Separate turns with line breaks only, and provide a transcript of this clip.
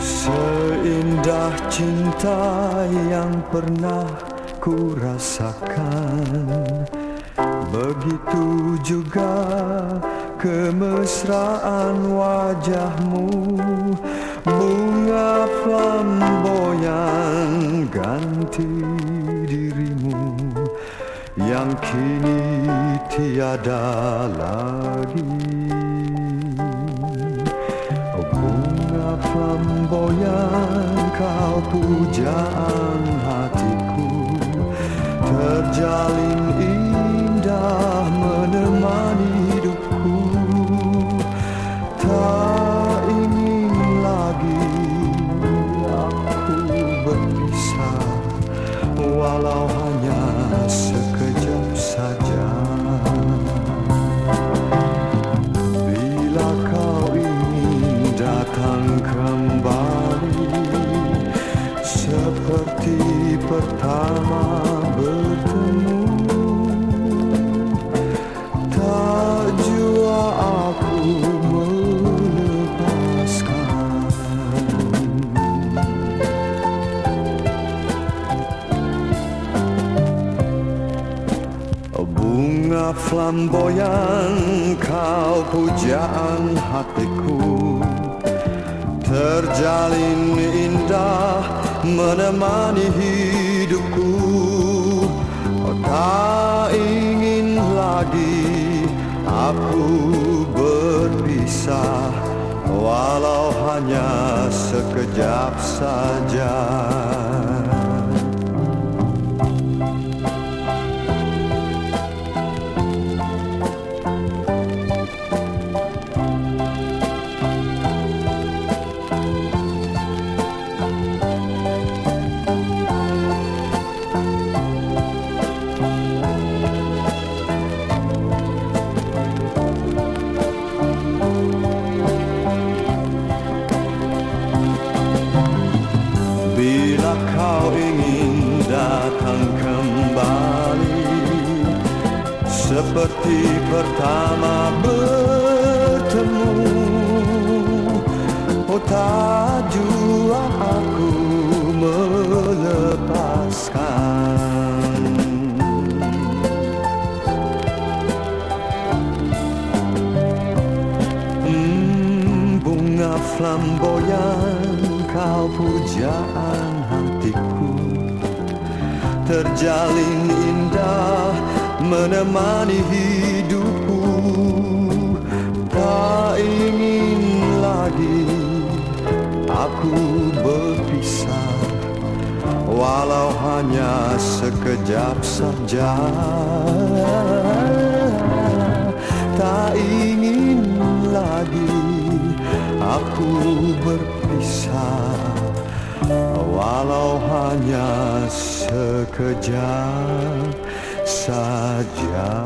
Seindah cinta yang pernah ku rasakan Begitu juga kemesraan wajahmu. Yang kini tiada lagi. Bunga flamboyan kau pujaan hatiku. Terjalin indah menemani hidupku. Tak ingin lagi aku berpisah Walau Seperti pertama bertemu. Tak jua aku melepaskan. Bunga flamboyan kau pujaan hatiku. Terjalin menemani hidupku. Oh tak ingin lagi aku berpisah Walau hanya sekejap saja kembali. Seperti pertama bertemu Oh tak aku melepaskan. Hmm, bunga flamboyan kau pujaan Terjalin indah menemani hidupku. Tak ingin lagi aku berpisah Walau hanya sekejap saja. Tak ingin lagi aku berpisah Walau hanya sekejap saja